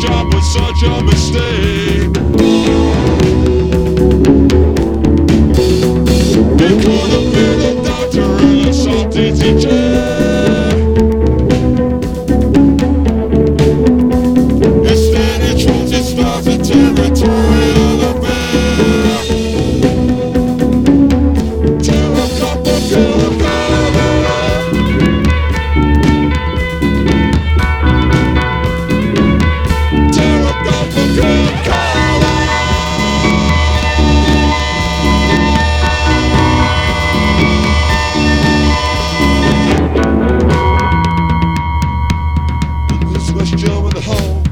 job was such a mistake. West Joe and